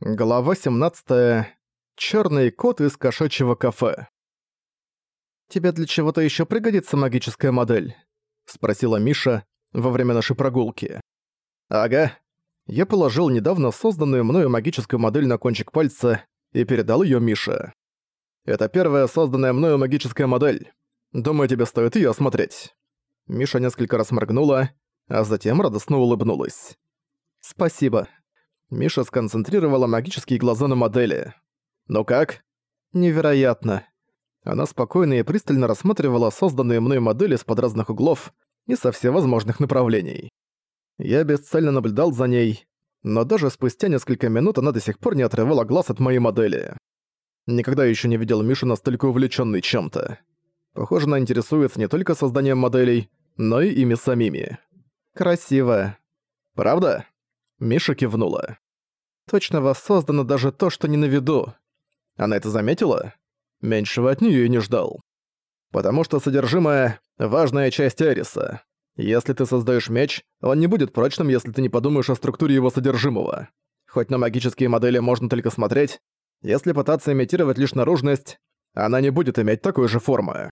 Глава 17. Чёрный кот из кошачьего кафе. «Тебе для чего-то ещё пригодится магическая модель?» — спросила Миша во время нашей прогулки. «Ага». Я положил недавно созданную мною магическую модель на кончик пальца и передал её Мише. «Это первая созданная мною магическая модель. Думаю, тебе стоит её осмотреть». Миша несколько раз моргнула, а затем радостно улыбнулась. «Спасибо», Миша сконцентрировала магические глаза на модели. «Ну как?» «Невероятно». Она спокойно и пристально рассматривала созданные мной модели с под разных углов и со всевозможных направлений. Я бесцельно наблюдал за ней, но даже спустя несколько минут она до сих пор не отрывала глаз от моей модели. Никогда еще не видел Мишу настолько увлеченной чем-то. Похоже, она интересуется не только созданием моделей, но и ими самими. Красивая. Правда? Миша кивнула. «Точно воссоздано даже то, что не на виду. Она это заметила? Меньшего от нее и не ждал. Потому что содержимое — важная часть Эриса. Если ты создаешь меч, он не будет прочным, если ты не подумаешь о структуре его содержимого. Хоть на магические модели можно только смотреть, если пытаться имитировать лишь наружность, она не будет иметь такой же формы.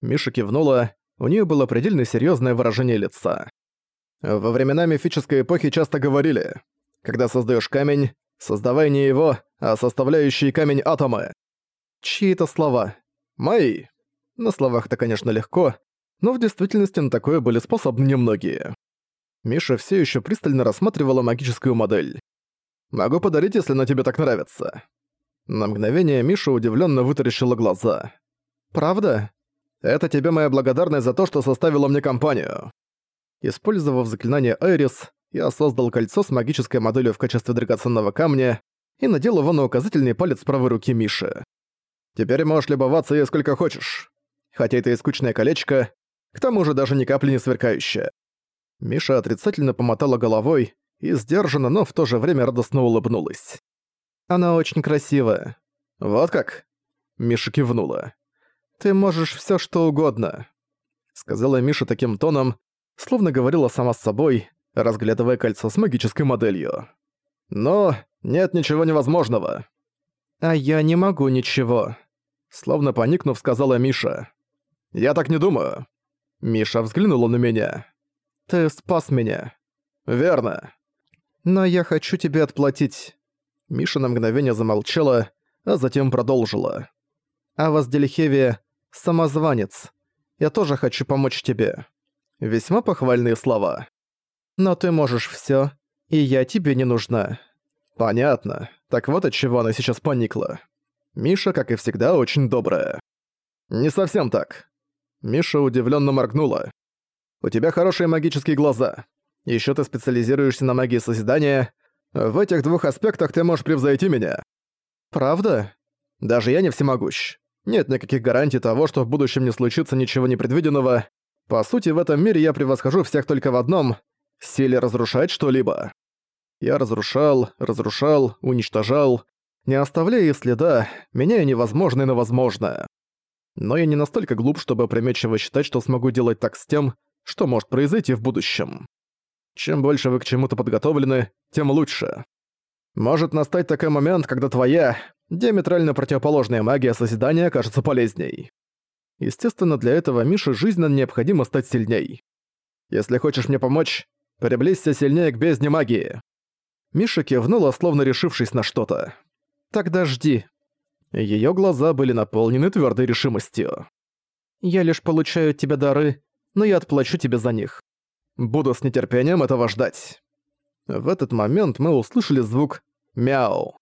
Миша кивнула, у нее было предельно серьезное выражение лица. Во времена мифической эпохи часто говорили, когда создаешь камень, создавай не его, а составляющие камень атомы. Чьи это слова? Мои. На словах-то, конечно, легко, но в действительности на такое были способны немногие. Миша все еще пристально рассматривала магическую модель. «Могу подарить, если она тебе так нравится». На мгновение Миша удивленно вытаращила глаза. «Правда? Это тебе моя благодарность за то, что составила мне компанию». Использовав заклинание Айрис, я создал кольцо с магической моделью в качестве драгоценного камня и надел его на указательный палец правой руки Миши. Теперь можешь любоваться ей сколько хочешь. Хотя это и скучное колечко, к тому же даже ни капли не сверкающее. Миша отрицательно помотала головой и сдержанно, но в то же время радостно улыбнулась. «Она очень красивая». «Вот как?» Миша кивнула. «Ты можешь всё что угодно», — сказала Миша таким тоном, словно говорила сама с собой, разглядывая кольцо с магической моделью. «Но нет ничего невозможного». «А я не могу ничего», — словно поникнув, сказала Миша. «Я так не думаю». Миша взглянула на меня. «Ты спас меня». «Верно». «Но я хочу тебе отплатить». Миша на мгновение замолчала, а затем продолжила. «А вас, Делихевия, самозванец. Я тоже хочу помочь тебе». Весьма похвальные слова. «Но ты можешь всё, и я тебе не нужна». «Понятно. Так вот от чего она сейчас поникла. Миша, как и всегда, очень добрая». «Не совсем так». Миша удивлённо моргнула. «У тебя хорошие магические глаза. Ещё ты специализируешься на магии созидания. В этих двух аспектах ты можешь превзойти меня». «Правда? Даже я не всемогущ. Нет никаких гарантий того, что в будущем не случится ничего непредвиденного. По сути, в этом мире я превосхожу всех только в одном — силе разрушать что-либо. Я разрушал, разрушал, уничтожал, не оставляя следа, меняя невозможное на возможное. Но я не настолько глуп, чтобы опрометчиво считать, что смогу делать так с тем, что может произойти в будущем. Чем больше вы к чему-то подготовлены, тем лучше. Может настать такой момент, когда твоя, диаметрально противоположная магия созидания окажется полезней. Естественно, для этого Мише жизненно необходимо стать сильней. Если хочешь мне помочь, приблизься сильнее к бездне магии. Миша кивнула, словно решившись на что-то. «Тогда жди». Её глаза были наполнены твёрдой решимостью. «Я лишь получаю от тебя дары, но я отплачу тебе за них. Буду с нетерпением этого ждать». В этот момент мы услышали звук «мяу».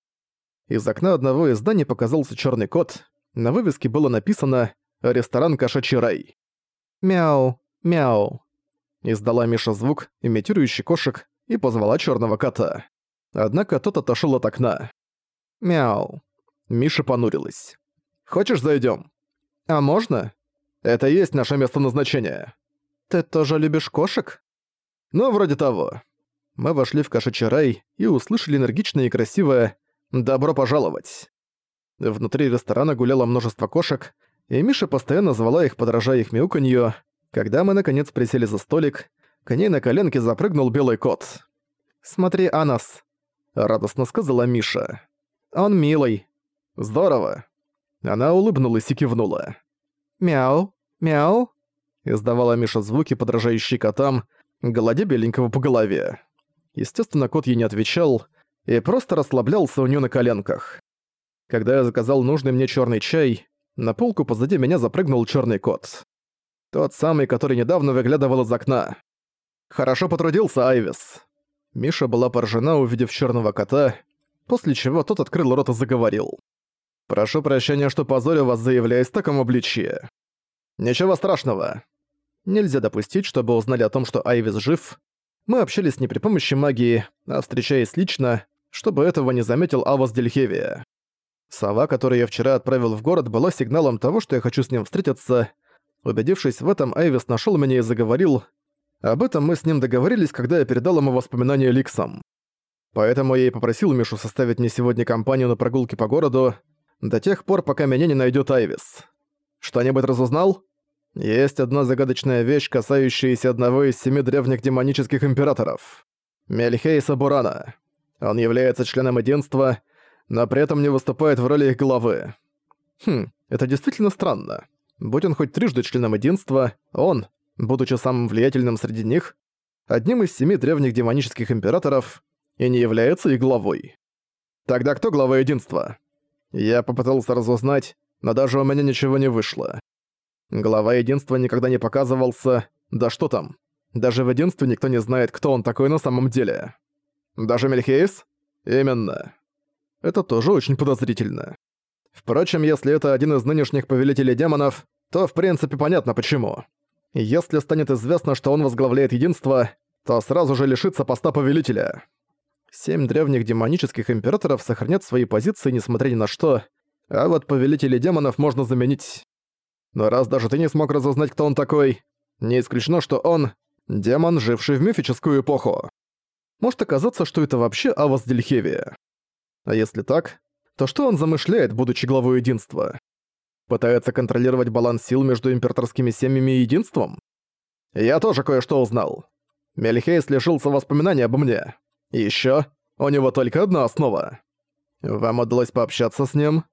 Из окна одного из зданий показался чёрный кот. На вывеске было написано Ресторан «Кошачий рай». «Мяу, мяу», — издала Миша звук, имитирующий кошек, и позвала черного кота. Однако тот отошел от окна. «Мяу». Миша понурилась. «Хочешь, зайдем? «А можно?» «Это и есть наше место назначения». «Ты тоже любишь кошек?» «Ну, вроде того». Мы вошли в кошачий рай и услышали энергичное и красивое «Добро пожаловать». Внутри ресторана гуляло множество кошек, и Миша постоянно звала их, подражая их мяуканью. Когда мы наконец присели за столик, к ней на коленке запрыгнул белый кот. «Смотри, Анас!» радостно сказала Миша. «Он милый». «Здорово». Она улыбнулась и кивнула. «Мяу, мяу», — издавала Миша звуки, подражающие котам, гладя беленького по голове. Естественно, кот ей не отвечал и просто расслаблялся у неё на коленках. Когда я заказал нужный мне чёрный чай, на полку позади меня запрыгнул чёрный кот. Тот самый, который недавно выглядывал из окна. «Хорошо потрудился, Айвис». Миша была поражена, увидев чёрного кота, после чего тот открыл рот и заговорил. «Прошу прощения, что позорю вас, заявляясь в таком обличье. Ничего страшного. Нельзя допустить, чтобы узнали о том, что Айвис жив. Мы общались не при помощи магии, а встречаясь лично, чтобы этого не заметил Авас Дельхевия. Сова, которую я вчера отправил в город, была сигналом того, что я хочу с ним встретиться. Убедившись в этом, Айвис нашел меня и заговорил. Об этом мы с ним договорились, когда я передал ему воспоминания Ликсам. Поэтому я и попросил Мишу составить мне сегодня компанию на прогулке по городу, до тех пор, пока меня не найдет Айвис. Что-нибудь разузнал? Есть одна загадочная вещь, касающаяся одного из семи древних демонических императоров. Мельхейса Бурана. Он является членом единства, но при этом не выступает в роли их главы. Хм, это действительно странно. Будь он хоть трижды членом единства, он, будучи самым влиятельным среди них, одним из семи древних демонических императоров, и не является их главой. Тогда кто глава единства? Я попытался разузнать, но даже у меня ничего не вышло. Глава единства никогда не показывался, да что там. Даже в единстве никто не знает, кто он такой на самом деле. Даже Мельхейс? Именно. Это тоже очень подозрительно. Впрочем, если это один из нынешних повелителей демонов, то в принципе понятно почему. Если станет известно, что он возглавляет единство, то сразу же лишится поста повелителя. Семь древних демонических императоров сохранят свои позиции несмотря ни на что, а вот повелителей демонов можно заменить. Но раз даже ты не смог разузнать, кто он такой, не исключено, что он — демон, живший в мифическую эпоху. Может оказаться, что это вообще Авас Дельхевия. А если так, то что он замышляет, будучи главой единства? Пытается контролировать баланс сил между императорскими семьями и единством? Я тоже кое-что узнал. Мельхейс лишился воспоминаний обо мне. И ещё, у него только одна основа. Вам удалось пообщаться с ним?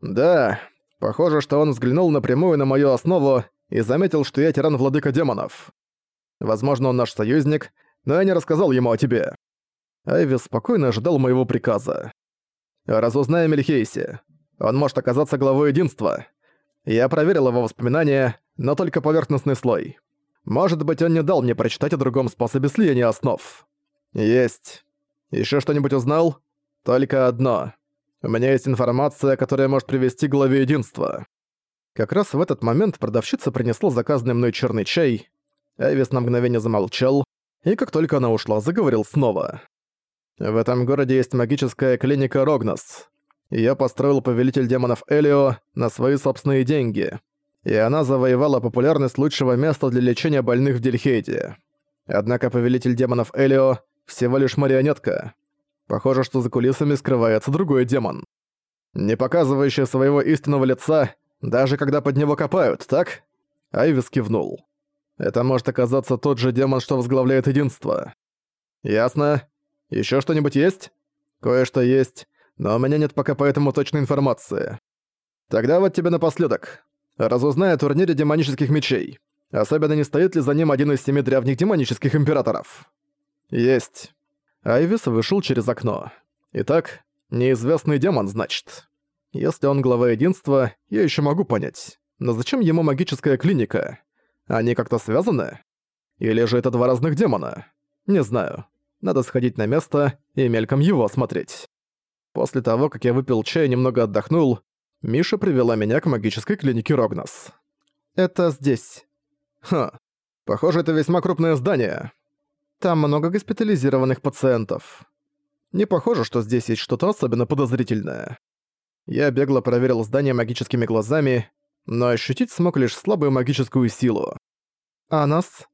Да, Похоже, что он взглянул напрямую на мою основу и заметил, что я тиран-владыка демонов. Возможно, он наш союзник, но я не рассказал ему о тебе. Айвис спокойно ожидал моего приказа. Разузнай о Мельхейсе. Он может оказаться главой единства. Я проверил его воспоминания, но только поверхностный слой. Может быть, он не дал мне прочитать о другом способе слияния основ. Есть. Еще что-нибудь узнал? Только одно. У меня есть информация, которая может привести к главе единства». Как раз в этот момент продавщица принесла заказанный мной черный чай. Эвис на мгновение замолчал, и как только она ушла, заговорил снова. «В этом городе есть магическая клиника Рогнос. Её построил повелитель демонов Элио на свои собственные деньги, и она завоевала популярность лучшего места для лечения больных в Дельхейде. Однако повелитель демонов Элио всего лишь марионетка. Похоже, что за кулисами скрывается другой демон. Не показывающий своего истинного лица, даже когда под него копают, так? Айвис кивнул. Это может оказаться тот же демон, что возглавляет единство. Ясно. Еще что-нибудь есть? Кое-что есть, но у меня нет пока по этому точной информации. Тогда вот тебе напоследок. Разузнай о турнире демонических мечей. Особенно не стоит ли за ним один из семи древних демонических императоров. Есть. Айвис вышел через окно. Итак, неизвестный демон, значит. Если он глава единства, я еще могу понять. Но зачем ему магическая клиника? Они как-то связаны? Или же это два разных демона? Не знаю. Надо сходить на место и мельком его осмотреть. После того, как я выпил чай и немного отдохнул, Миша привела меня к магической клинике Рогнос. «Это здесь». «Ха, похоже, это весьма крупное здание. Там много госпитализированных пациентов. Не похоже, что здесь есть что-то особенно подозрительное. Я бегло проверил здание магическими глазами, но ощутить смог лишь слабую магическую силу. «А нас?»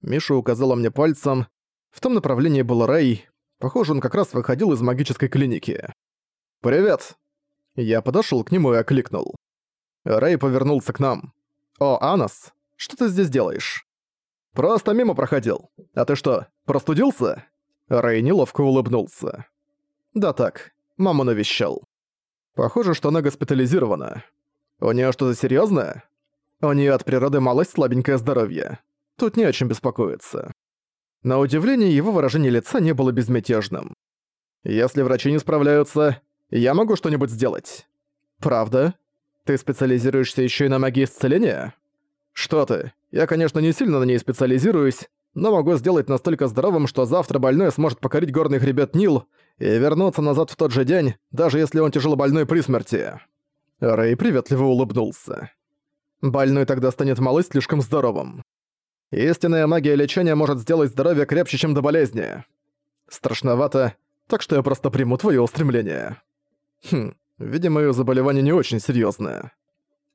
Миша указала мне пальцем. В том направлении был Рэй. Похоже, он как раз выходил из магической клиники. «Привет!» Я подошёл к нему и окликнул. Рэй повернулся к нам. «О, Анас, что ты здесь делаешь?» «Просто мимо проходил. А ты что, простудился?» Рэй неловко улыбнулся. Да так, маму навещал. Похоже, что она госпитализирована. У нее что-то серьезное? У нее от природы малость слабенькое здоровье. Тут не о чем беспокоиться. На удивление, его выражение лица не было безмятежным. «Если врачи не справляются, я могу что-нибудь сделать». «Правда? Ты специализируешься еще и на магии исцеления?» «Что ты? Я, конечно, не сильно на ней специализируюсь, но могу сделать настолько здоровым, что завтра больной сможет покорить горный хребет Нил и вернуться назад в тот же день, даже если он тяжело больной при смерти». Рэй приветливо улыбнулся. «Больной тогда станет малый слишком здоровым. Истинная магия лечения может сделать здоровье крепче, чем до болезни. Страшновато, так что я просто приму твое устремление. Хм, видимо, её заболевание не очень серьезное.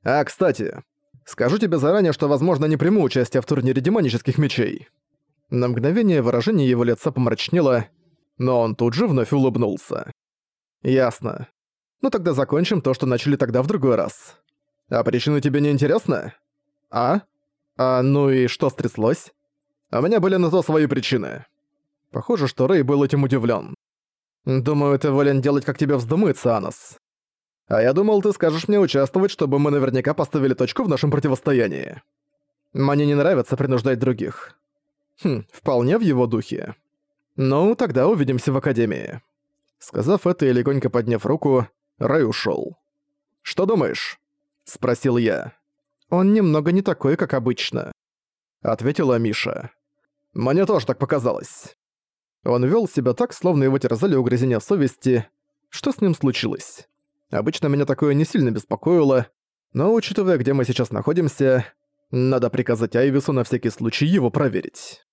А, кстати, скажу тебе заранее, что, возможно, не приму участие в турнире демонических мечей. На мгновение выражение его лица помрачнело, но он тут же вновь улыбнулся. Ясно. Ну тогда закончим то, что начали тогда в другой раз. А причины тебе не интересны? А? А ну и что стряслось? У меня были на то свои причины. Похоже, что Рэй был этим удивлен. Думаю, ты волен делать, как тебе вздумается, Анос. А я думал, ты скажешь мне участвовать, чтобы мы наверняка поставили точку в нашем противостоянии. Мне не нравится принуждать других. Хм, вполне в его духе. Ну, тогда увидимся в Академии. Сказав это и легонько подняв руку, Рэй ушёл. «Что думаешь?» — спросил я. «Он немного не такой, как обычно», — ответила Миша. «Мне тоже так показалось». Он вел себя так, словно его терзали угрызения совести. Что с ним случилось? Обычно меня такое не сильно беспокоило, но учитывая, где мы сейчас находимся, надо приказать Айвису на всякий случай его проверить.